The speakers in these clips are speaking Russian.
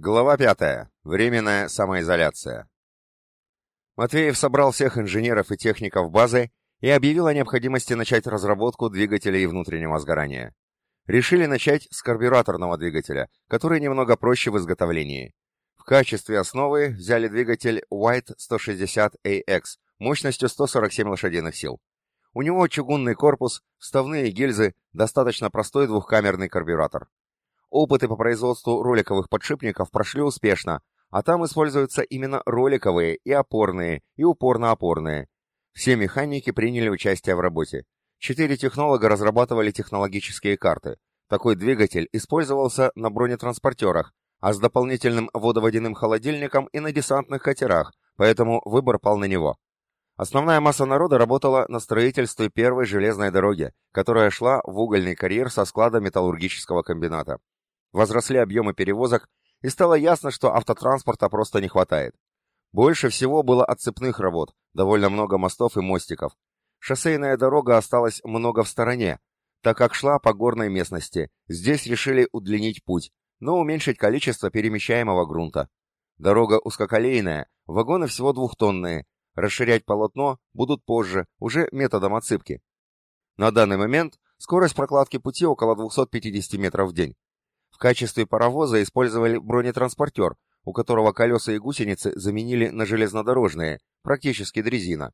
Глава пятая. Временная самоизоляция. Матвеев собрал всех инженеров и техников базы и объявил о необходимости начать разработку двигателей внутреннего сгорания. Решили начать с карбюраторного двигателя, который немного проще в изготовлении. В качестве основы взяли двигатель White 160AX мощностью 147 лошадиных сил. У него чугунный корпус, вставные гильзы, достаточно простой двухкамерный карбюратор. Опыты по производству роликовых подшипников прошли успешно, а там используются именно роликовые и опорные, и упорно-опорные. Все механики приняли участие в работе. Четыре технолога разрабатывали технологические карты. Такой двигатель использовался на бронетранспортерах, а с дополнительным водоводяным холодильником и на десантных катерах, поэтому выбор пал на него. Основная масса народа работала на строительстве первой железной дороги, которая шла в угольный карьер со склада металлургического комбината. Возросли объемы перевозок, и стало ясно, что автотранспорта просто не хватает. Больше всего было отцепных работ, довольно много мостов и мостиков. Шоссейная дорога осталась много в стороне, так как шла по горной местности. Здесь решили удлинить путь, но уменьшить количество перемещаемого грунта. Дорога узкоколейная, вагоны всего двухтонные. Расширять полотно будут позже, уже методом отсыпки. На данный момент скорость прокладки пути около 250 метров в день. В качестве паровоза использовали бронетранспортер, у которого колеса и гусеницы заменили на железнодорожные, практически дрезина.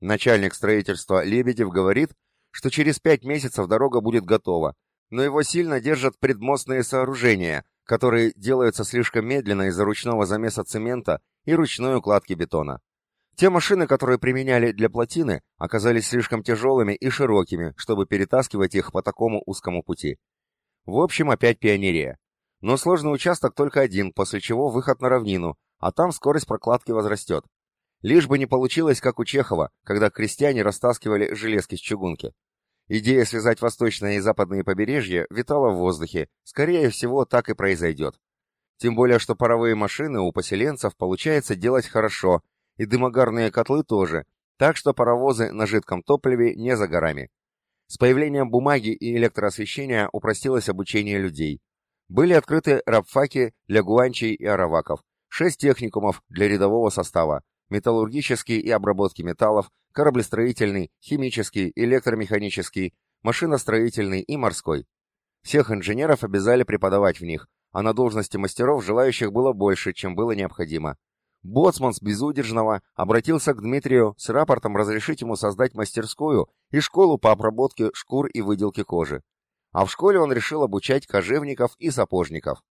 Начальник строительства Лебедев говорит, что через пять месяцев дорога будет готова, но его сильно держат предмостные сооружения, которые делаются слишком медленно из-за ручного замеса цемента и ручной укладки бетона. Те машины, которые применяли для плотины, оказались слишком тяжелыми и широкими, чтобы перетаскивать их по такому узкому пути. В общем, опять пионерия. Но сложный участок только один, после чего выход на равнину, а там скорость прокладки возрастет. Лишь бы не получилось, как у Чехова, когда крестьяне растаскивали железки с чугунки. Идея связать восточные и западные побережья витала в воздухе, скорее всего, так и произойдет. Тем более, что паровые машины у поселенцев получается делать хорошо, и дымогарные котлы тоже, так что паровозы на жидком топливе не за горами. С появлением бумаги и электроосвещения упростилось обучение людей. Были открыты рабфаки для гуанчей и араваков, шесть техникумов для рядового состава, металлургический и обработки металлов, кораблестроительный, химический, электромеханический, машиностроительный и морской. Всех инженеров обязали преподавать в них, а на должности мастеров желающих было больше, чем было необходимо. Боцман с Безудержного обратился к Дмитрию с рапортом разрешить ему создать мастерскую и школу по обработке шкур и выделке кожи. А в школе он решил обучать кожевников и сапожников.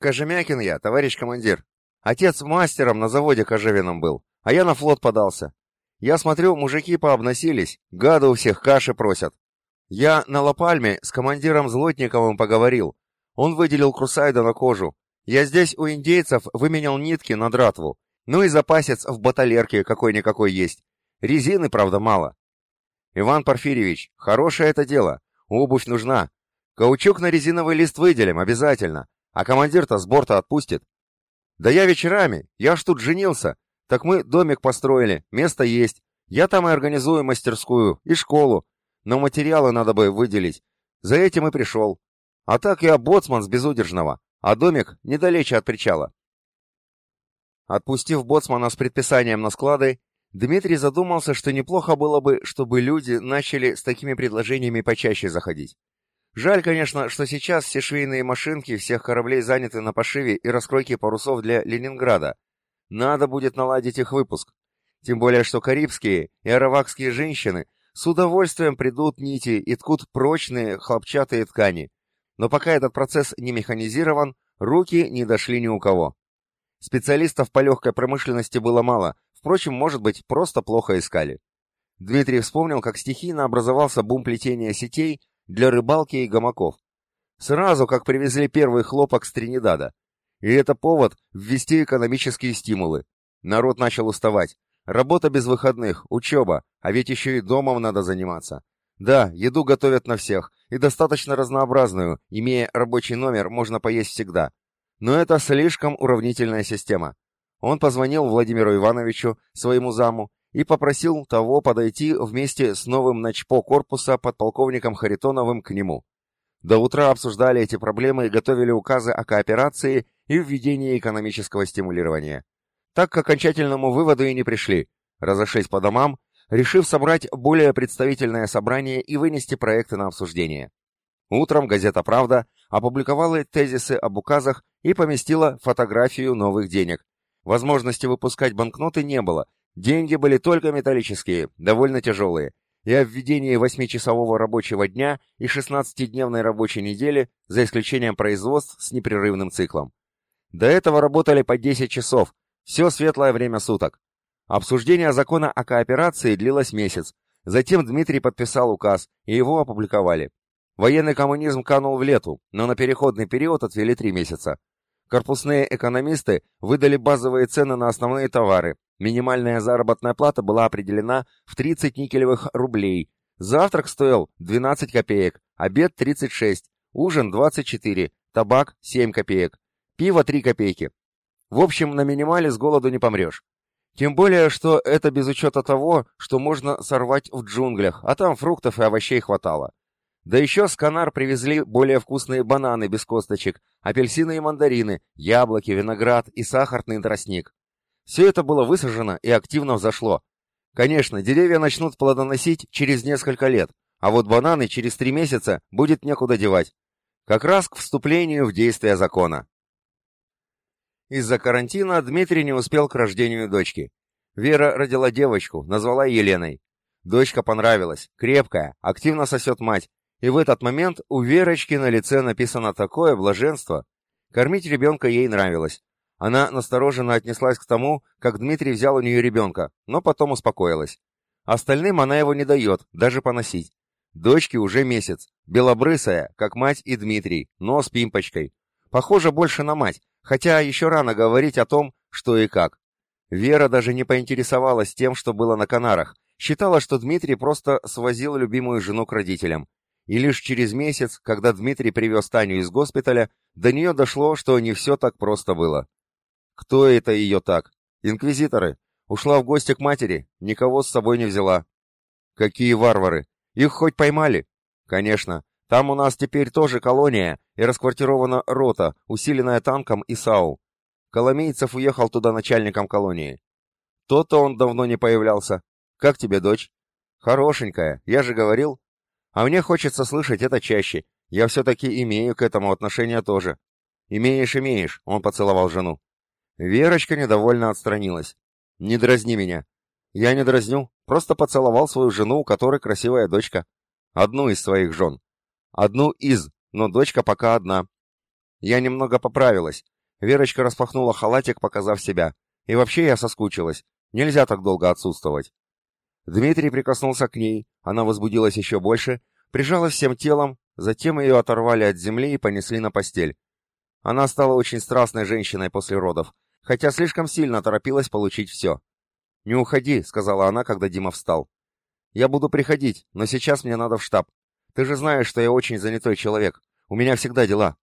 «Кожемякин я, товарищ командир. Отец мастером на заводе кожевином был, а я на флот подался. Я смотрю, мужики пообносились, гады у всех каши просят. Я на Лапальме с командиром Злотниковым поговорил. Он выделил Крусайда на кожу, я здесь у индейцев выменял нитки на дратву. Ну и запасец в баталерке какой-никакой есть. Резины, правда, мало. Иван Порфирьевич, хорошее это дело. Обувь нужна. Каучук на резиновый лист выделим, обязательно. А командир-то с борта отпустит. Да я вечерами, я ж тут женился. Так мы домик построили, место есть. Я там и организую мастерскую, и школу. Но материалы надо бы выделить. За этим и пришел. А так я боцман с безудержного а домик недалече от причала. Отпустив боцмана с предписанием на склады, Дмитрий задумался, что неплохо было бы, чтобы люди начали с такими предложениями почаще заходить. Жаль, конечно, что сейчас все швейные машинки всех кораблей заняты на пошиве и раскройке парусов для Ленинграда. Надо будет наладить их выпуск. Тем более, что карибские и аравакские женщины с удовольствием придут нити и ткут прочные хлопчатые ткани, но пока этот процесс не механизирован, руки не дошли ни у кого. Специалистов по легкой промышленности было мало, впрочем, может быть, просто плохо искали. Дмитрий вспомнил, как стихийно образовался бум плетения сетей для рыбалки и гамаков. Сразу, как привезли первый хлопок с Тринидада. И это повод ввести экономические стимулы. Народ начал уставать. Работа без выходных, учеба, а ведь еще и домом надо заниматься. Да, еду готовят на всех, и достаточно разнообразную, имея рабочий номер, можно поесть всегда. Но это слишком уравнительная система. Он позвонил Владимиру Ивановичу, своему заму, и попросил того подойти вместе с новым начпо корпуса подполковником Харитоновым к нему. До утра обсуждали эти проблемы и готовили указы о кооперации и введение экономического стимулирования. Так к окончательному выводу и не пришли, разошлись по домам, решив собрать более представительное собрание и вынести проекты на обсуждение. Утром газета «Правда» опубликовала тезисы об указах и поместила фотографию новых денег. Возможности выпускать банкноты не было, деньги были только металлические, довольно тяжелые, и о введении 8-часового рабочего дня и 16-дневной рабочей недели, за исключением производств с непрерывным циклом. До этого работали по 10 часов, все светлое время суток. Обсуждение закона о кооперации длилось месяц. Затем Дмитрий подписал указ, и его опубликовали. Военный коммунизм канул в лету, но на переходный период отвели три месяца. Корпусные экономисты выдали базовые цены на основные товары. Минимальная заработная плата была определена в 30 никелевых рублей. Завтрак стоил 12 копеек, обед 36, ужин 24, табак 7 копеек, пиво 3 копейки. В общем, на минимале с голоду не помрешь. Тем более, что это без учета того, что можно сорвать в джунглях, а там фруктов и овощей хватало. Да еще с Канар привезли более вкусные бананы без косточек, апельсины и мандарины, яблоки, виноград и сахарный тростник. Все это было высажено и активно взошло. Конечно, деревья начнут плодоносить через несколько лет, а вот бананы через три месяца будет некуда девать. Как раз к вступлению в действие закона. Из-за карантина Дмитрий не успел к рождению дочки. Вера родила девочку, назвала Еленой. Дочка понравилась, крепкая, активно сосет мать, и в этот момент у Верочки на лице написано такое блаженство. Кормить ребенка ей нравилось. Она настороженно отнеслась к тому, как Дмитрий взял у нее ребенка, но потом успокоилась. Остальным она его не дает, даже поносить. Дочке уже месяц, белобрысая, как мать и Дмитрий, но с пимпочкой. Похоже больше на мать, хотя еще рано говорить о том, что и как. Вера даже не поинтересовалась тем, что было на Канарах, считала, что Дмитрий просто свозил любимую жену к родителям. И лишь через месяц, когда Дмитрий привез Таню из госпиталя, до нее дошло, что не все так просто было. Кто это ее так? Инквизиторы. Ушла в гости к матери, никого с собой не взяла. Какие варвары! Их хоть поймали? Конечно. Там у нас теперь тоже колония и расквартирована рота, усиленная танком и САУ. Коломейцев уехал туда начальником колонии. То-то он давно не появлялся. Как тебе, дочь? Хорошенькая, я же говорил. А мне хочется слышать это чаще. Я все-таки имею к этому отношение тоже. Имеешь, имеешь, он поцеловал жену. Верочка недовольно отстранилась. Не дразни меня. Я не дразню, просто поцеловал свою жену, у которой красивая дочка. Одну из своих жен. Одну из, но дочка пока одна. Я немного поправилась. Верочка распахнула халатик, показав себя. И вообще я соскучилась. Нельзя так долго отсутствовать. Дмитрий прикоснулся к ней, она возбудилась еще больше, прижалась всем телом, затем ее оторвали от земли и понесли на постель. Она стала очень страстной женщиной после родов, хотя слишком сильно торопилась получить все. «Не уходи», — сказала она, когда Дима встал. «Я буду приходить, но сейчас мне надо в штаб. Ты же знаешь, что я очень занятой человек. У меня всегда дела».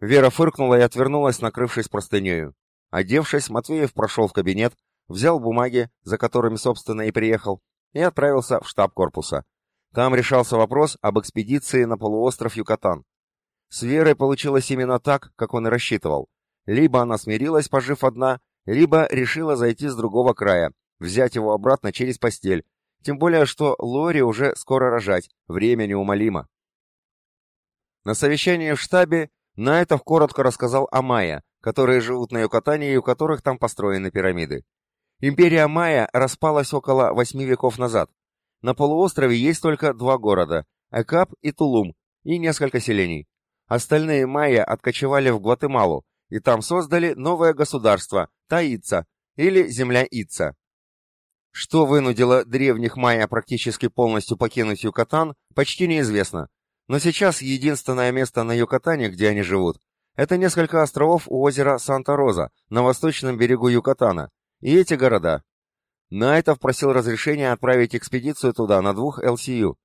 Вера фыркнула и отвернулась, накрывшись простынею. Одевшись, Матвеев прошел в кабинет, взял бумаги, за которыми, собственно, и приехал, и отправился в штаб корпуса. Там решался вопрос об экспедиции на полуостров Юкатан. С Верой получилось именно так, как он и рассчитывал. Либо она смирилась, пожив одна, либо решила зайти с другого края, взять его обратно через постель, тем более, что Лори уже скоро рожать, время неумолимо. На совещании в штабе Найтов коротко рассказал о майя, которые живут на Юкатане и у которых там построены пирамиды. Империя майя распалась около восьми веков назад. На полуострове есть только два города – Экап и Тулум, и несколько селений. Остальные майя откочевали в Гватемалу, и там создали новое государство – Таица, или земля Ица. Что вынудило древних майя практически полностью покинуть Юкатан, почти неизвестно. Но сейчас единственное место на Юкатане, где они живут, это несколько островов у озера Санта-Роза на восточном берегу Юкатана, и эти города. Найтов просил разрешения отправить экспедицию туда на двух ЛСЮ.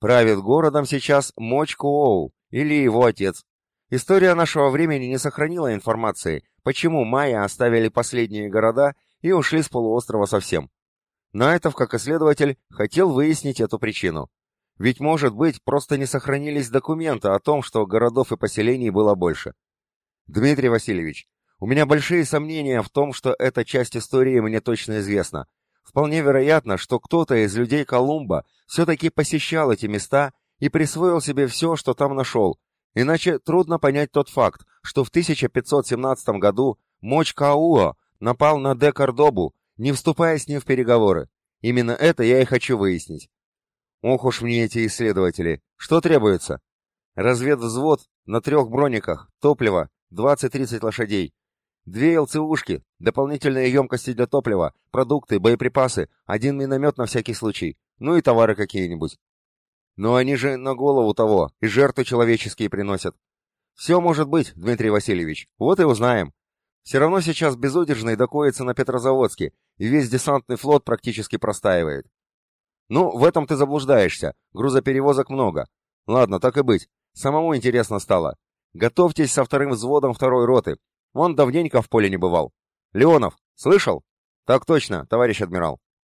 Правит городом сейчас Моч Куоу, или его отец. История нашего времени не сохранила информации, почему майя оставили последние города и ушли с полуострова совсем. Найтов, как исследователь, хотел выяснить эту причину. Ведь, может быть, просто не сохранились документы о том, что городов и поселений было больше. Дмитрий Васильевич, у меня большие сомнения в том, что эта часть истории мне точно известна. Вполне вероятно, что кто-то из людей Колумба все-таки посещал эти места и присвоил себе все, что там нашел, иначе трудно понять тот факт, что в 1517 году Моч Кауа напал на Де Кордобу, не вступая с ним в переговоры. Именно это я и хочу выяснить. Ох уж мне эти исследователи. Что требуется? Разведвзвод на трех брониках, топливо, 20-30 лошадей. Две ЛЦУшки, дополнительные емкости для топлива, продукты, боеприпасы, один миномет на всякий случай, ну и товары какие-нибудь. Но они же на голову того, и жертвы человеческие приносят. Все может быть, Дмитрий Васильевич, вот и узнаем. Все равно сейчас безудержный докоится на Петрозаводске, и весь десантный флот практически простаивает. Ну, в этом ты заблуждаешься, грузоперевозок много. Ладно, так и быть, самому интересно стало. Готовьтесь со вторым взводом второй роты. Он давненько в поле не бывал. Леонов, слышал? Так точно, товарищ адмирал.